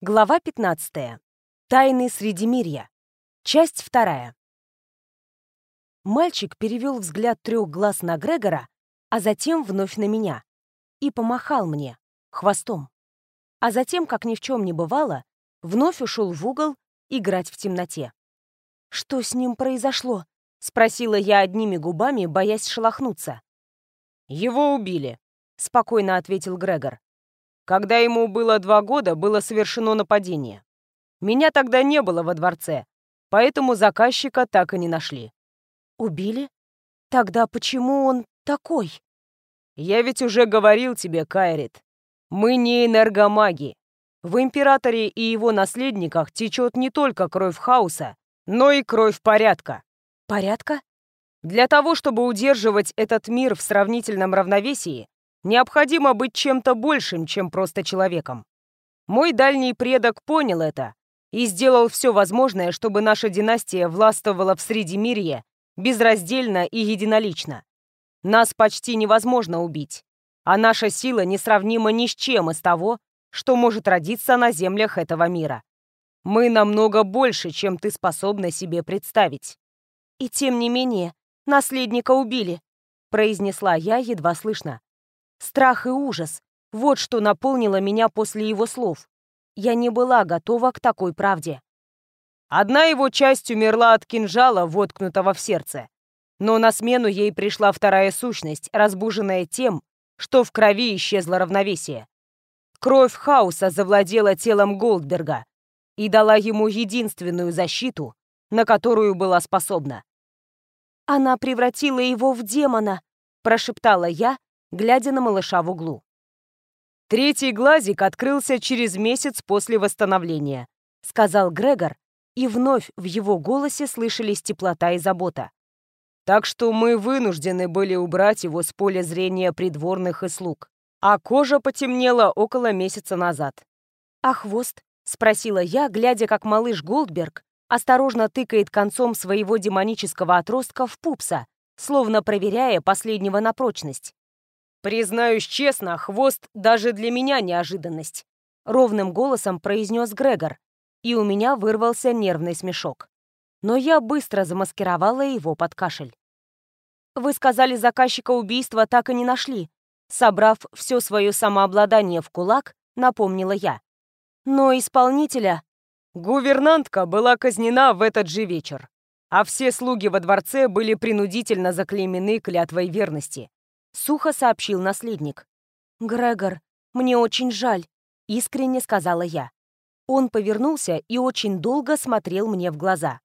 Глава 15. Тайны Средимирья. Часть вторая. Мальчик перевел взгляд трех глаз на Грегора, а затем вновь на меня, и помахал мне хвостом. А затем, как ни в чем не бывало, вновь ушел в угол играть в темноте. «Что с ним произошло?» — спросила я одними губами, боясь шелохнуться. «Его убили», — спокойно ответил Грегор. Когда ему было два года, было совершено нападение. Меня тогда не было во дворце, поэтому заказчика так и не нашли. Убили? Тогда почему он такой? Я ведь уже говорил тебе, Кайрит. Мы не энергомаги. В Императоре и его наследниках течет не только кровь хаоса, но и кровь порядка. Порядка? Для того, чтобы удерживать этот мир в сравнительном равновесии, Необходимо быть чем-то большим, чем просто человеком. Мой дальний предок понял это и сделал все возможное, чтобы наша династия властвовала в Средимирье безраздельно и единолично. Нас почти невозможно убить, а наша сила несравнима ни с чем из того, что может родиться на землях этого мира. Мы намного больше, чем ты способна себе представить. И тем не менее, наследника убили, произнесла я едва слышно. Страх и ужас — вот что наполнило меня после его слов. Я не была готова к такой правде. Одна его часть умерла от кинжала, воткнутого в сердце. Но на смену ей пришла вторая сущность, разбуженная тем, что в крови исчезло равновесие. Кровь хаоса завладела телом Голдберга и дала ему единственную защиту, на которую была способна. «Она превратила его в демона», — прошептала я, глядя на малыша в углу. «Третий глазик открылся через месяц после восстановления», — сказал Грегор, и вновь в его голосе слышались теплота и забота. «Так что мы вынуждены были убрать его с поля зрения придворных и слуг, а кожа потемнела около месяца назад». «А хвост?» — спросила я, глядя, как малыш Голдберг осторожно тыкает концом своего демонического отростка в пупса, словно проверяя последнего на прочность. «Признаюсь честно, хвост даже для меня неожиданность», — ровным голосом произнес Грегор, и у меня вырвался нервный смешок. Но я быстро замаскировала его под кашель. «Вы сказали, заказчика убийства так и не нашли», собрав все свое самообладание в кулак, напомнила я. «Но исполнителя...» Гувернантка была казнена в этот же вечер, а все слуги во дворце были принудительно заклеймены клятвой верности. — сухо сообщил наследник. «Грегор, мне очень жаль», — искренне сказала я. Он повернулся и очень долго смотрел мне в глаза.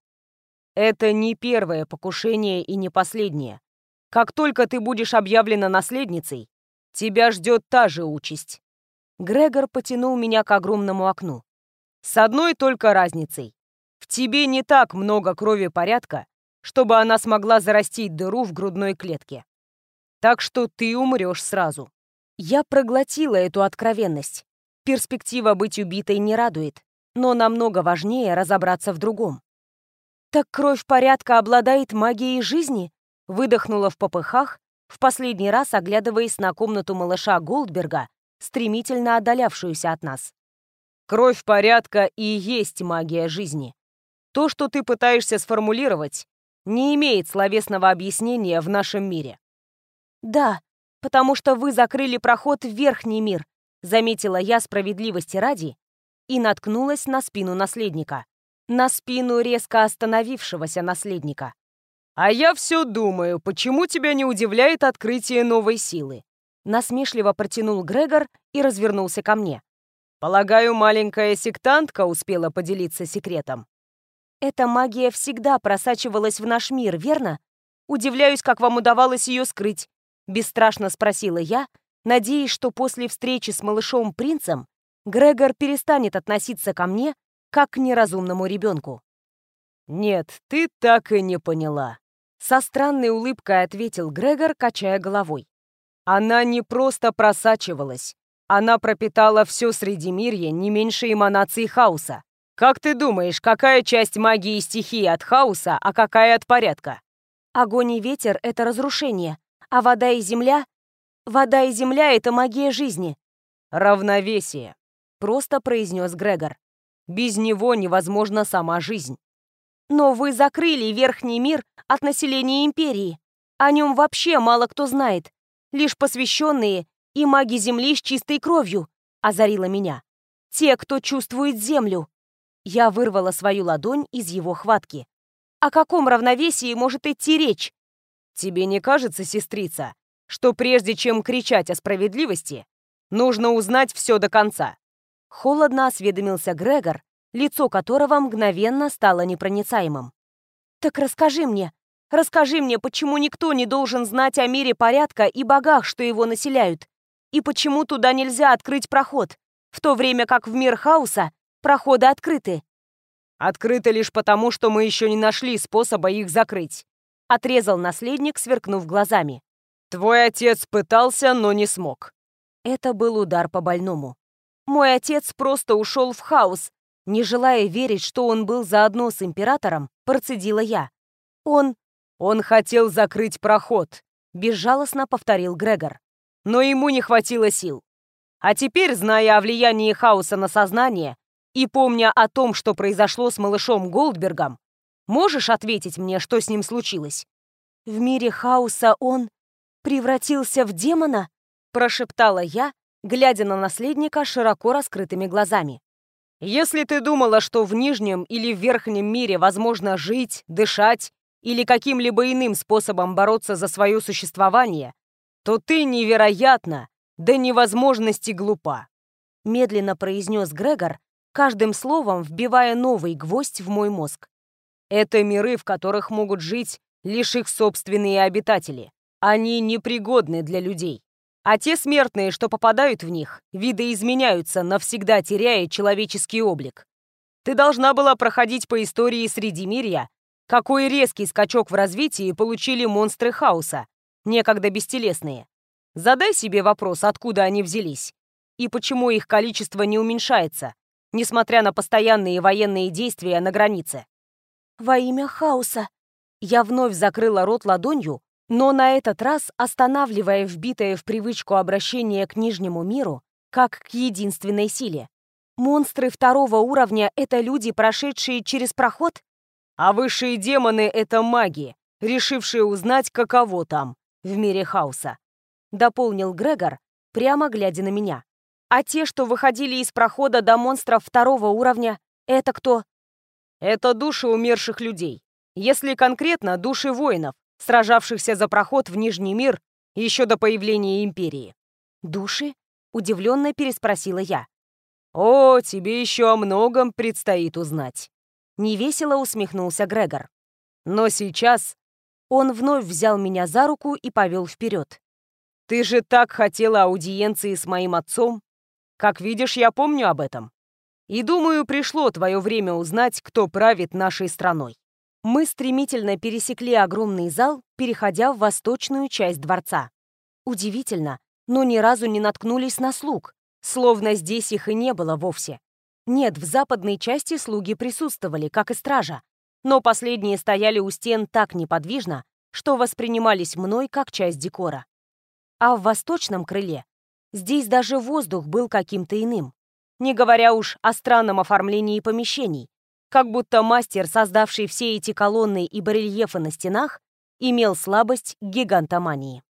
«Это не первое покушение и не последнее. Как только ты будешь объявлена наследницей, тебя ждет та же участь». Грегор потянул меня к огромному окну. «С одной только разницей. В тебе не так много крови порядка, чтобы она смогла зарастить дыру в грудной клетке. Так что ты умрешь сразу. Я проглотила эту откровенность. Перспектива быть убитой не радует, но намного важнее разобраться в другом. «Так кровь порядка обладает магией жизни?» Выдохнула в попыхах, в последний раз оглядываясь на комнату малыша Голдберга, стремительно отдалявшуюся от нас. «Кровь порядка и есть магия жизни. То, что ты пытаешься сформулировать, не имеет словесного объяснения в нашем мире. «Да, потому что вы закрыли проход в верхний мир», заметила я справедливости ради и наткнулась на спину наследника. На спину резко остановившегося наследника. «А я все думаю, почему тебя не удивляет открытие новой силы?» Насмешливо протянул Грегор и развернулся ко мне. «Полагаю, маленькая сектантка успела поделиться секретом?» «Эта магия всегда просачивалась в наш мир, верно? Удивляюсь, как вам удавалось ее скрыть. Бесстрашно спросила я, надеясь, что после встречи с малышом-принцем Грегор перестанет относиться ко мне как к неразумному ребенку. «Нет, ты так и не поняла», — со странной улыбкой ответил Грегор, качая головой. «Она не просто просачивалась, она пропитала все Средимирье не меньше эманаций хаоса. Как ты думаешь, какая часть магии стихии от хаоса, а какая от порядка?» «Огонь и ветер — это разрушение, а вода и земля? Вода и земля — это магия жизни. Равновесие, просто произнес Грегор. Без него невозможна сама жизнь. Но вы закрыли верхний мир от населения Империи. О нем вообще мало кто знает. Лишь посвященные и маги Земли с чистой кровью, озарила меня. Те, кто чувствует Землю. Я вырвала свою ладонь из его хватки. О каком равновесии может идти речь? Тебе не кажется, сестрица, что прежде чем кричать о справедливости, нужно узнать все до конца? Холодно осведомился Грегор, лицо которого мгновенно стало непроницаемым. «Так расскажи мне, расскажи мне, почему никто не должен знать о мире порядка и богах, что его населяют, и почему туда нельзя открыть проход, в то время как в мир хаоса проходы открыты?» «Открыты лишь потому, что мы еще не нашли способа их закрыть», отрезал наследник, сверкнув глазами. «Твой отец пытался, но не смог». Это был удар по больному. Мой отец просто ушел в хаос, не желая верить, что он был заодно с императором, процедила я. Он... Он хотел закрыть проход, безжалостно повторил Грегор. Но ему не хватило сил. А теперь, зная о влиянии хаоса на сознание и помня о том, что произошло с малышом Голдбергом, можешь ответить мне, что с ним случилось? В мире хаоса он превратился в демона? Прошептала я, глядя на наследника широко раскрытыми глазами. Если ты думала, что в нижнем или в верхнем мире возможно жить, дышать или каким-либо иным способом бороться за свое существование, то ты невероятно, до невозможности глупа. Медленно произнес Грегор, каждым словом вбивая новый гвоздь в мой мозг. Это миры, в которых могут жить лишь их собственные обитатели. Они непригодны для людей. А те смертные, что попадают в них, видоизменяются, навсегда теряя человеческий облик. Ты должна была проходить по истории Средимирья, какой резкий скачок в развитии получили монстры хаоса, некогда бестелесные. Задай себе вопрос, откуда они взялись, и почему их количество не уменьшается, несмотря на постоянные военные действия на границе. Во имя хаоса. Я вновь закрыла рот ладонью, но на этот раз останавливая вбитое в привычку обращение к нижнему миру как к единственной силе. Монстры второго уровня — это люди, прошедшие через проход? А высшие демоны — это маги, решившие узнать, каково там, в мире хаоса. Дополнил Грегор, прямо глядя на меня. А те, что выходили из прохода до монстров второго уровня, это кто? Это души умерших людей. Если конкретно, души воинов, сражавшихся за проход в Нижний мир еще до появления Империи. «Души?» — удивленно переспросила я. «О, тебе еще о многом предстоит узнать», — невесело усмехнулся Грегор. «Но сейчас...» Он вновь взял меня за руку и повел вперед. «Ты же так хотела аудиенции с моим отцом. Как видишь, я помню об этом. И думаю, пришло твое время узнать, кто правит нашей страной». Мы стремительно пересекли огромный зал, переходя в восточную часть дворца. Удивительно, но ни разу не наткнулись на слуг, словно здесь их и не было вовсе. Нет, в западной части слуги присутствовали, как и стража, но последние стояли у стен так неподвижно, что воспринимались мной как часть декора. А в восточном крыле здесь даже воздух был каким-то иным, не говоря уж о странном оформлении помещений, как будто мастер, создавший все эти колонны и барельефы на стенах, имел слабость к гигантомании.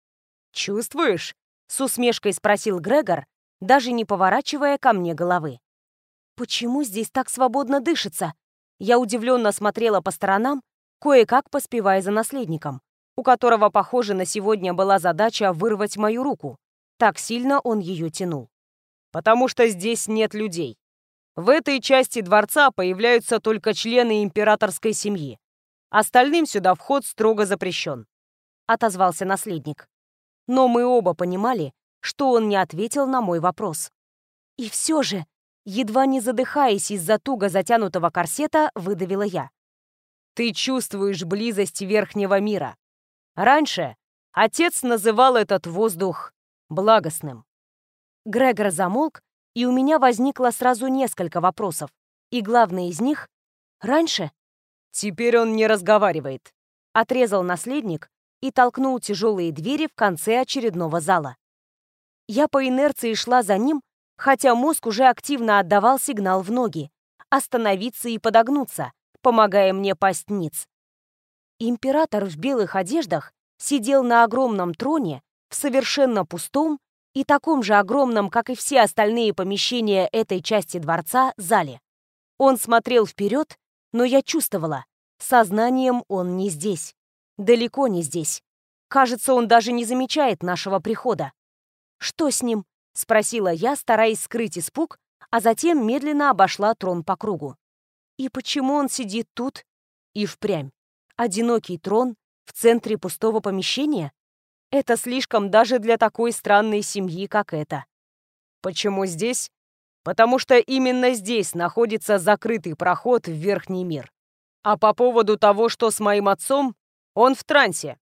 «Чувствуешь?» — с усмешкой спросил Грегор, даже не поворачивая ко мне головы. «Почему здесь так свободно дышится?» Я удивленно смотрела по сторонам, кое-как поспевая за наследником, у которого, похоже, на сегодня была задача вырвать мою руку. Так сильно он ее тянул. «Потому что здесь нет людей. В этой части дворца появляются только члены императорской семьи. Остальным сюда вход строго запрещен», — отозвался наследник. Но мы оба понимали, что он не ответил на мой вопрос. И все же, едва не задыхаясь из-за туго затянутого корсета, выдавила я. «Ты чувствуешь близость верхнего мира. Раньше отец называл этот воздух благостным». Грегор замолк, и у меня возникло сразу несколько вопросов. И главный из них — раньше? «Теперь он не разговаривает», — отрезал наследник и толкнул тяжелые двери в конце очередного зала. Я по инерции шла за ним, хотя мозг уже активно отдавал сигнал в ноги, остановиться и подогнуться, помогая мне пасть ниц. Император в белых одеждах сидел на огромном троне в совершенно пустом и таком же огромном, как и все остальные помещения этой части дворца, зале. Он смотрел вперед, но я чувствовала, сознанием он не здесь. Далеко не здесь. Кажется, он даже не замечает нашего прихода. «Что с ним?» — спросила я, стараясь скрыть испуг, а затем медленно обошла трон по кругу. «И почему он сидит тут?» И впрямь. Одинокий трон в центре пустого помещения? Это слишком даже для такой странной семьи, как эта. Почему здесь? Потому что именно здесь находится закрытый проход в Верхний мир. А по поводу того, что с моим отцом, он в трансе.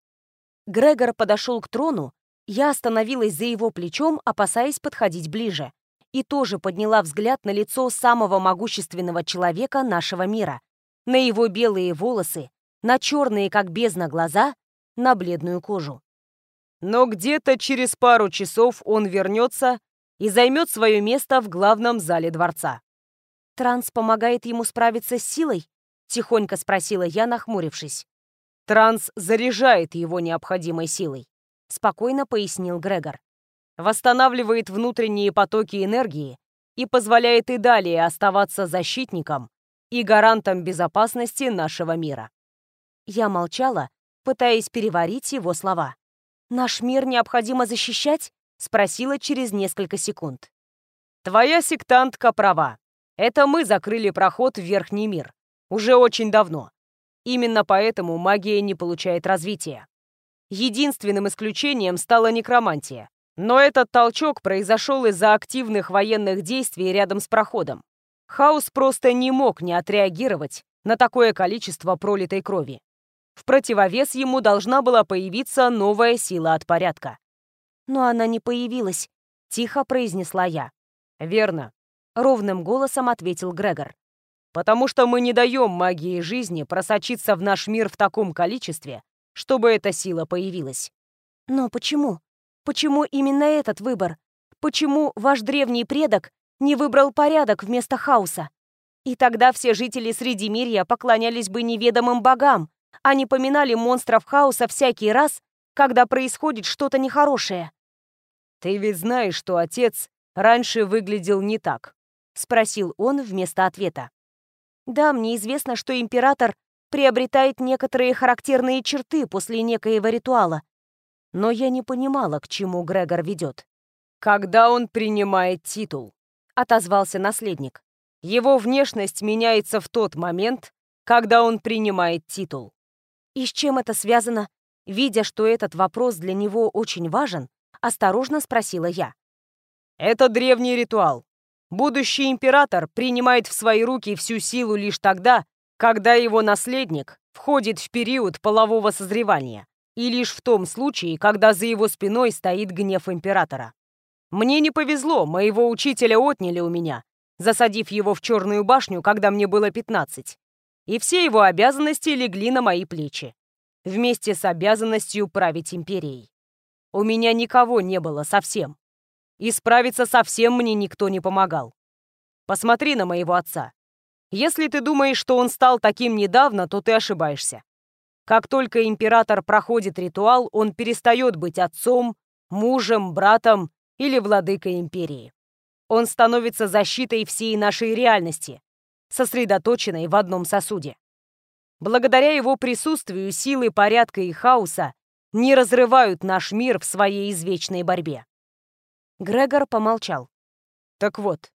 Грегор подошел к трону, я остановилась за его плечом, опасаясь подходить ближе, и тоже подняла взгляд на лицо самого могущественного человека нашего мира, на его белые волосы, на черные, как бездна, глаза, на бледную кожу. Но где-то через пару часов он вернется и займет свое место в главном зале дворца. «Транс помогает ему справиться с силой?» — тихонько спросила я, нахмурившись. Транс заряжает его необходимой силой, спокойно пояснил Грегор. Восстанавливает внутренние потоки энергии и позволяет и далее оставаться защитником и гарантом безопасности нашего мира. Я молчала, пытаясь переварить его слова. «Наш мир необходимо защищать?» — спросила через несколько секунд. «Твоя сектантка права. Это мы закрыли проход в Верхний мир. Уже очень давно. Именно поэтому магия не получает развития. Единственным исключением стала некромантия. Но этот толчок произошел из-за активных военных действий рядом с проходом. Хаос просто не мог не отреагировать на такое количество пролитой крови. В противовес ему должна была появиться новая сила от порядка. «Но она не появилась», — тихо произнесла я. «Верно», — ровным голосом ответил Грегор. Потому что мы не даем магии жизни просочиться в наш мир в таком количестве, чтобы эта сила появилась. Но почему? Почему именно этот выбор? Почему ваш древний предок не выбрал порядок вместо хаоса? И тогда все жители Средимирья поклонялись бы неведомым богам, не поминали монстров хаоса всякий раз, когда происходит что-то нехорошее. «Ты ведь знаешь, что отец раньше выглядел не так?» — спросил он вместо ответа. Да, мне известно, что император приобретает некоторые характерные черты после некоего ритуала. Но я не понимала, к чему Грегор ведет. «Когда он принимает титул», — отозвался наследник. «Его внешность меняется в тот момент, когда он принимает титул». И с чем это связано? Видя, что этот вопрос для него очень важен, осторожно спросила я. «Это древний ритуал. Будущий император принимает в свои руки всю силу лишь тогда, когда его наследник входит в период полового созревания, и лишь в том случае, когда за его спиной стоит гнев императора. Мне не повезло, моего учителя отняли у меня, засадив его в Черную башню, когда мне было 15. И все его обязанности легли на мои плечи, вместе с обязанностью править империей. У меня никого не было совсем. И справиться со всем мне никто не помогал. Посмотри на моего отца. Если ты думаешь, что он стал таким недавно, то ты ошибаешься. Как только император проходит ритуал, он перестает быть отцом, мужем, братом или владыкой империи. Он становится защитой всей нашей реальности, сосредоточенной в одном сосуде. Благодаря его присутствию силы порядка и хаоса не разрывают наш мир в своей извечной борьбе. Грегор помолчал. «Так вот,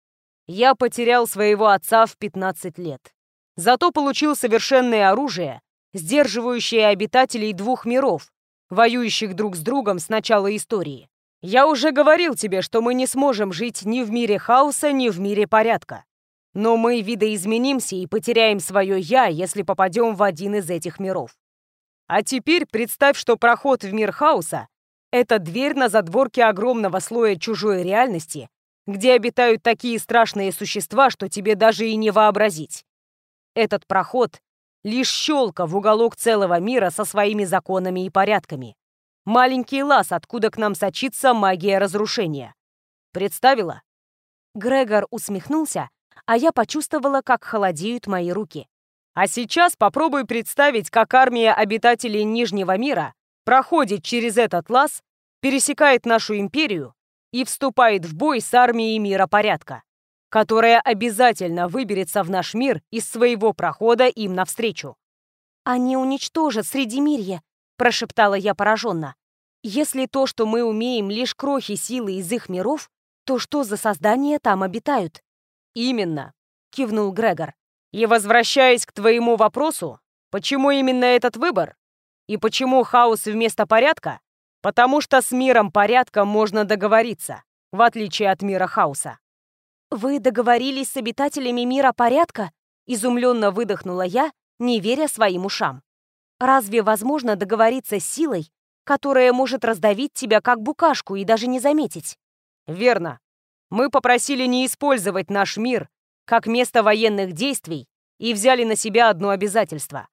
я потерял своего отца в 15 лет. Зато получил совершенное оружие, сдерживающее обитателей двух миров, воюющих друг с другом с начала истории. Я уже говорил тебе, что мы не сможем жить ни в мире хаоса, ни в мире порядка. Но мы видоизменимся и потеряем свое «я», если попадем в один из этих миров. А теперь представь, что проход в мир хаоса это дверь на задворке огромного слоя чужой реальности, где обитают такие страшные существа, что тебе даже и не вообразить. Этот проход — лишь щелка в уголок целого мира со своими законами и порядками. Маленький лаз, откуда к нам сочится магия разрушения. Представила? Грегор усмехнулся, а я почувствовала, как холодеют мои руки. А сейчас попробуй представить, как армия обитателей Нижнего мира проходит через этот лаз, пересекает нашу империю и вступает в бой с армией мира порядка, которая обязательно выберется в наш мир из своего прохода им навстречу. «Они уничтожат Средимирье», — прошептала я пораженно. «Если то, что мы умеем, лишь крохи силы из их миров, то что за создания там обитают?» «Именно», — кивнул Грегор. И возвращаясь к твоему вопросу, почему именно этот выбор? И почему хаос вместо порядка? Потому что с миром порядка можно договориться, в отличие от мира хаоса. «Вы договорились с обитателями мира порядка?» Изумленно выдохнула я, не веря своим ушам. «Разве возможно договориться с силой, которая может раздавить тебя как букашку и даже не заметить?» «Верно. Мы попросили не использовать наш мир как место военных действий и взяли на себя одно обязательство.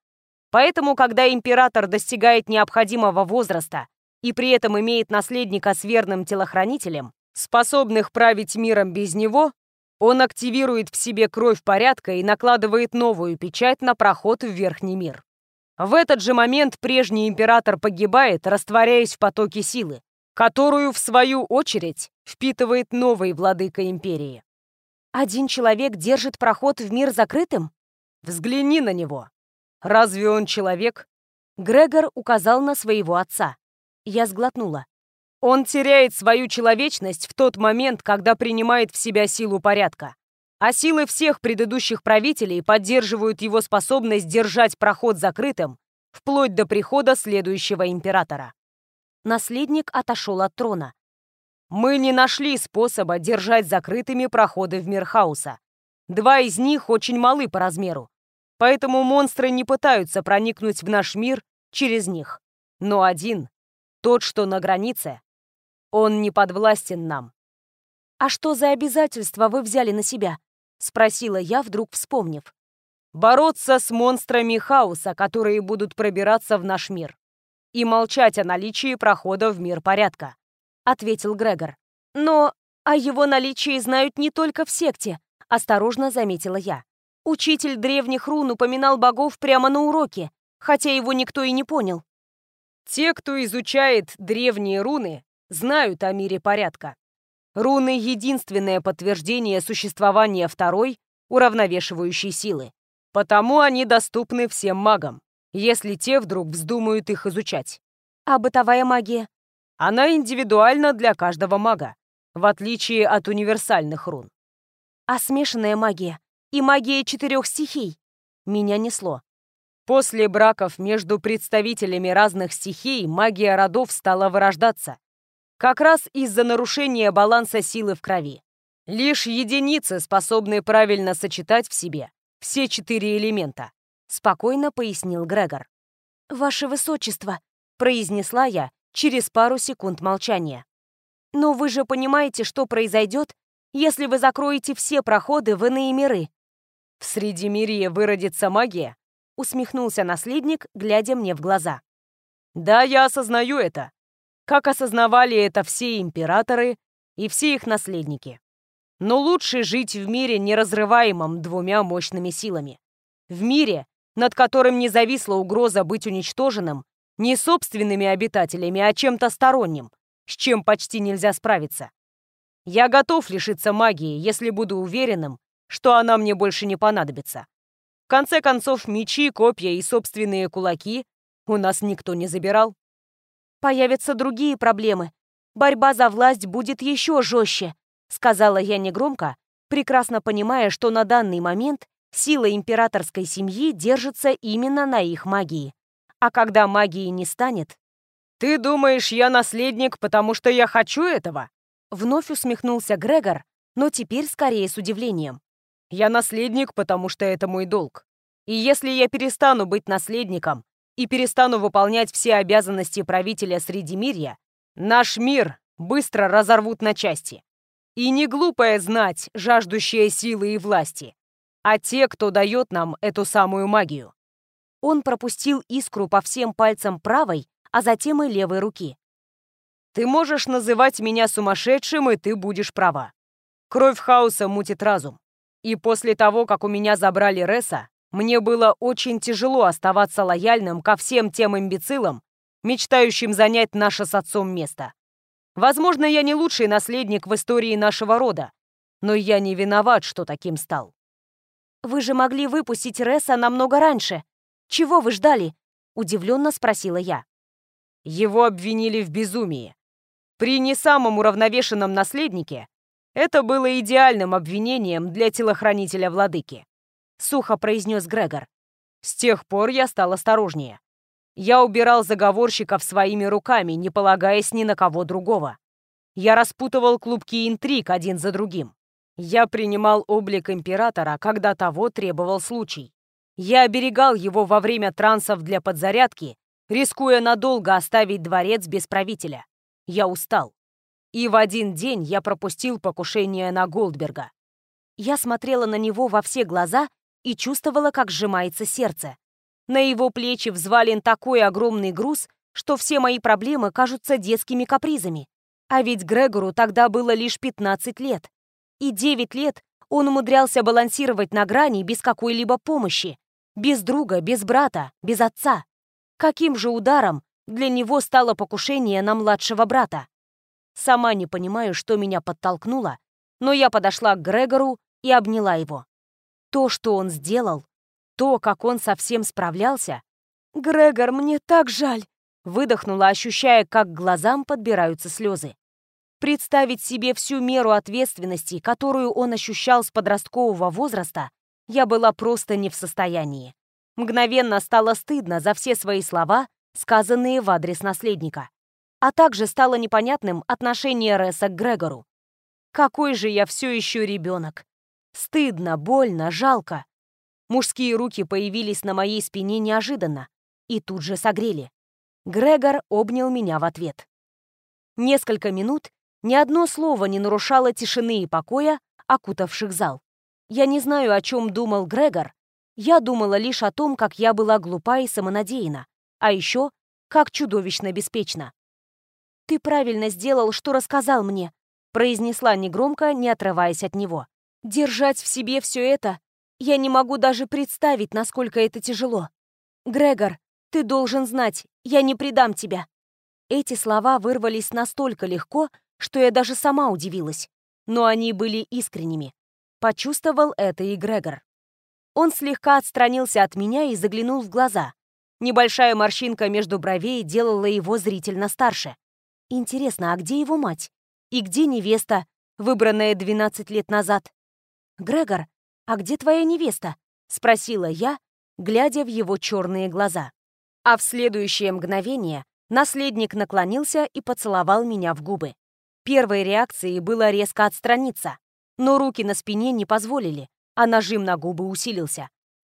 Поэтому, когда император достигает необходимого возраста и при этом имеет наследника с верным телохранителем, способных править миром без него, он активирует в себе кровь порядка и накладывает новую печать на проход в Верхний мир. В этот же момент прежний император погибает, растворяясь в потоке силы, которую, в свою очередь, впитывает новый владыка империи. Один человек держит проход в мир закрытым? Взгляни на него. Разве он человек? Грегор указал на своего отца. Я сглотнула. Он теряет свою человечность в тот момент, когда принимает в себя силу порядка. А силы всех предыдущих правителей поддерживают его способность держать проход закрытым вплоть до прихода следующего императора. Наследник отошел от трона. Мы не нашли способа держать закрытыми проходы в мир хаоса. Два из них очень малы по размеру, поэтому монстры не пытаются проникнуть в наш мир через них. Но один, тот, что на границе, он не подвластен нам. «А что за обязательства вы взяли на себя?» — спросила я, вдруг вспомнив. «Бороться с монстрами хаоса, которые будут пробираться в наш мир, и молчать о наличии прохода в мир порядка. — ответил Грегор. «Но о его наличии знают не только в секте», — осторожно заметила я. Учитель древних рун упоминал богов прямо на уроке, хотя его никто и не понял. Те, кто изучает древние руны, знают о мире порядка. Руны — единственное подтверждение существования второй, уравновешивающей силы. Потому они доступны всем магам, если те вдруг вздумают их изучать. А бытовая магия? Она индивидуальна для каждого мага, в отличие от универсальных рун. А смешанная магия и магия четырех стихий меня несло. После браков между представителями разных стихий магия родов стала вырождаться. Как раз из-за нарушения баланса силы в крови. Лишь единицы способны правильно сочетать в себе все четыре элемента, спокойно пояснил Грегор. «Ваше Высочество», — произнесла я, через пару секунд молчания. «Но вы же понимаете, что произойдет, если вы закроете все проходы в иные миры?» «В Средимирье выродится магия», — усмехнулся наследник, глядя мне в глаза. «Да, я осознаю это. Как осознавали это все императоры и все их наследники. Но лучше жить в мире, неразрываемом двумя мощными силами. В мире, над которым не зависла угроза быть уничтоженным не собственными обитателями, а чем-то сторонним, с чем почти нельзя справиться. Я готов лишиться магии, если буду уверенным, что она мне больше не понадобится. В конце концов, мечи, копья и собственные кулаки у нас никто не забирал. Появятся другие проблемы. Борьба за власть будет еще жестче, сказала я негромко, прекрасно понимая, что на данный момент сила императорской семьи держится именно на их магии. А когда магии не станет... «Ты думаешь, я наследник, потому что я хочу этого?» Вновь усмехнулся Грегор, но теперь скорее с удивлением. «Я наследник, потому что это мой долг. И если я перестану быть наследником и перестану выполнять все обязанности правителя Средимирья, наш мир быстро разорвут на части. И не глупая знать, жаждущая силы и власти, а те, кто дает нам эту самую магию. Он пропустил искру по всем пальцам правой, а затем и левой руки. «Ты можешь называть меня сумасшедшим, и ты будешь права. Кровь хаоса мутит разум. И после того, как у меня забрали Ресса, мне было очень тяжело оставаться лояльным ко всем тем имбецилам, мечтающим занять наше с отцом место. Возможно, я не лучший наследник в истории нашего рода, но я не виноват, что таким стал. «Вы же могли выпустить Ресса намного раньше. Чего вы ждали?» — удивленно спросила я. Его обвинили в безумии. При не самом уравновешенном наследнике это было идеальным обвинением для телохранителя владыки. Сухо произнес Грегор. С тех пор я стал осторожнее. Я убирал заговорщиков своими руками, не полагаясь ни на кого другого. Я распутывал клубки интриг один за другим. Я принимал облик императора, когда того требовал случай. Я оберегал его во время трансов для подзарядки, рискуя надолго оставить дворец без правителя. Я устал. И в один день я пропустил покушение на Голдберга. Я смотрела на него во все глаза и чувствовала, как сжимается сердце. На его плечи взвален такой огромный груз, что все мои проблемы кажутся детскими капризами. А ведь Грегору тогда было лишь 15 лет. И 9 лет он умудрялся балансировать на грани без какой-либо помощи. Без друга, без брата, без отца. Каким же ударом для него стало покушение на младшего брата? Сама не понимаю, что меня подтолкнуло, но я подошла к Грегору и обняла его. То, что он сделал, то, как он совсем справлялся. «Грегор, мне так жаль!» Выдохнула, ощущая, как к глазам подбираются слезы. Представить себе всю меру ответственности, которую он ощущал с подросткового возраста, я была просто не в состоянии. Мгновенно стало стыдно за все свои слова, сказанные в адрес наследника а также стало непонятным отношение Ресса к Грегору. Какой же я все еще ребенок. Стыдно, больно, жалко. Мужские руки появились на моей спине неожиданно и тут же согрели. Грегор обнял меня в ответ. Несколько минут ни одно слово не нарушало тишины и покоя, окутавших зал. Я не знаю, о чем думал Грегор. Я думала лишь о том, как я была глупа и самонадеяна, а еще как чудовищно беспечна. «Ты правильно сделал, что рассказал мне», произнесла негромко, не отрываясь от него. «Держать в себе все это я не могу даже представить, насколько это тяжело. Грегор, ты должен знать, я не предам тебя». Эти слова вырвались настолько легко, что я даже сама удивилась. Но они были искренними. Почувствовал это и Грегор. Он слегка отстранился от меня и заглянул в глаза. Небольшая морщинка между бровей делала его зрительно старше. Интересно, а где его мать? И где невеста, выбранная 12 лет назад? «Грегор, а где твоя невеста?» — спросила я, глядя в его черные глаза. А в следующее мгновение наследник наклонился и поцеловал меня в губы. Первой реакцией было резко отстраниться, но руки на спине не позволили, а нажим на губы усилился.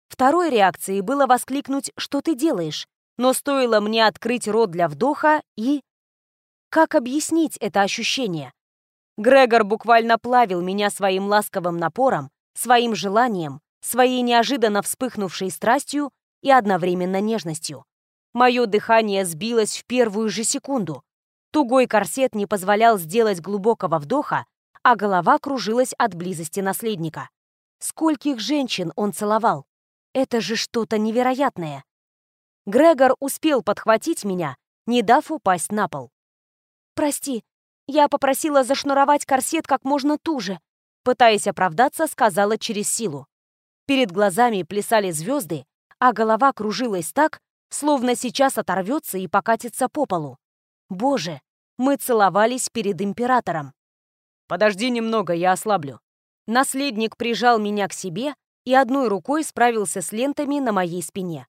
Второй реакцией было воскликнуть «Что ты делаешь?», но стоило мне открыть рот для вдоха и... Как объяснить это ощущение? Грегор буквально плавил меня своим ласковым напором, своим желанием, своей неожиданно вспыхнувшей страстью и одновременно нежностью. Мое дыхание сбилось в первую же секунду. Тугой корсет не позволял сделать глубокого вдоха, а голова кружилась от близости наследника. Скольких женщин он целовал? Это же что-то невероятное. Грегор успел подхватить меня, не дав упасть на пол. «Прости, я попросила зашнуровать корсет как можно туже», пытаясь оправдаться, сказала через силу. Перед глазами плясали звезды, а голова кружилась так, словно сейчас оторвется и покатится по полу. Боже, мы целовались перед императором. «Подожди немного, я ослаблю». Наследник прижал меня к себе и одной рукой справился с лентами на моей спине.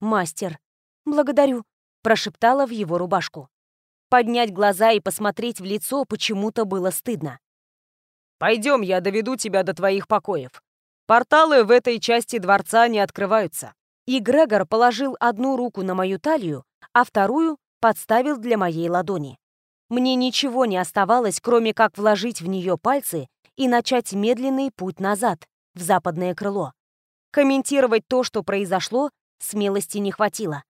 «Мастер, благодарю», — прошептала в его рубашку. Поднять глаза и посмотреть в лицо почему-то было стыдно. «Пойдем, я доведу тебя до твоих покоев. Порталы в этой части дворца не открываются». И Грегор положил одну руку на мою талию, а вторую подставил для моей ладони. Мне ничего не оставалось, кроме как вложить в нее пальцы и начать медленный путь назад, в западное крыло. Комментировать то, что произошло, смелости не хватило.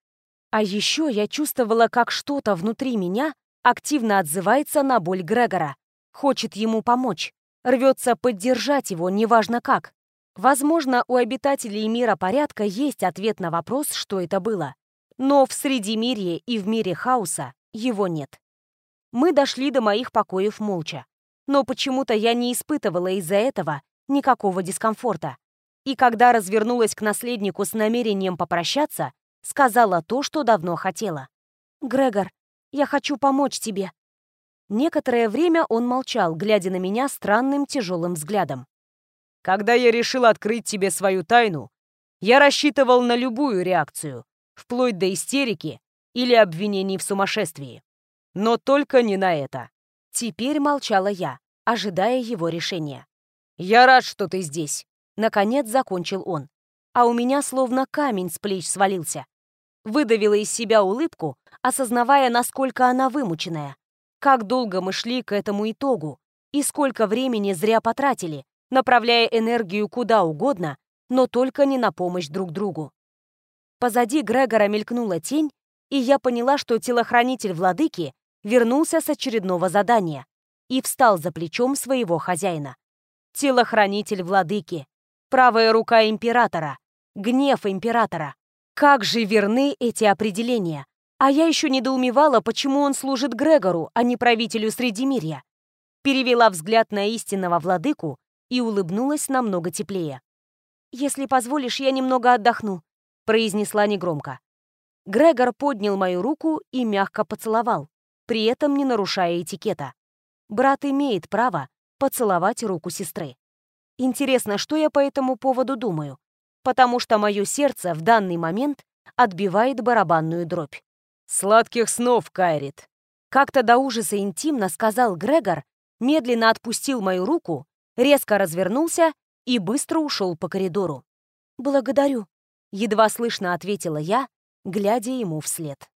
А еще я чувствовала, как что-то внутри меня активно отзывается на боль Грегора, хочет ему помочь, рвется поддержать его, неважно как. Возможно, у обитателей мира порядка есть ответ на вопрос, что это было. Но в Средимирье и в мире хаоса его нет. Мы дошли до моих покоев молча. Но почему-то я не испытывала из-за этого никакого дискомфорта. И когда развернулась к наследнику с намерением попрощаться, сказала то, что давно хотела. «Грегор, я хочу помочь тебе». Некоторое время он молчал, глядя на меня странным тяжелым взглядом. «Когда я решил открыть тебе свою тайну, я рассчитывал на любую реакцию, вплоть до истерики или обвинений в сумасшествии. Но только не на это. Теперь молчала я, ожидая его решения. «Я рад, что ты здесь», — наконец закончил он. А у меня словно камень с плеч свалился. Выдавила из себя улыбку, осознавая, насколько она вымученная. Как долго мы шли к этому итогу, и сколько времени зря потратили, направляя энергию куда угодно, но только не на помощь друг другу. Позади Грегора мелькнула тень, и я поняла, что телохранитель владыки вернулся с очередного задания и встал за плечом своего хозяина. Телохранитель владыки, правая рука императора, гнев императора. Как же верны эти определения! А я еще недоумевала, почему он служит Грегору, а не правителю Средимирья. Перевела взгляд на истинного владыку и улыбнулась намного теплее. «Если позволишь, я немного отдохну», — произнесла негромко. Грегор поднял мою руку и мягко поцеловал, при этом не нарушая этикета. Брат имеет право поцеловать руку сестры. Интересно, что я по этому поводу думаю, потому что мое сердце в данный момент отбивает барабанную дробь. «Сладких снов, Кайрит!» Как-то до ужаса интимно сказал Грегор, медленно отпустил мою руку, резко развернулся и быстро ушел по коридору. «Благодарю», — едва слышно ответила я, глядя ему вслед.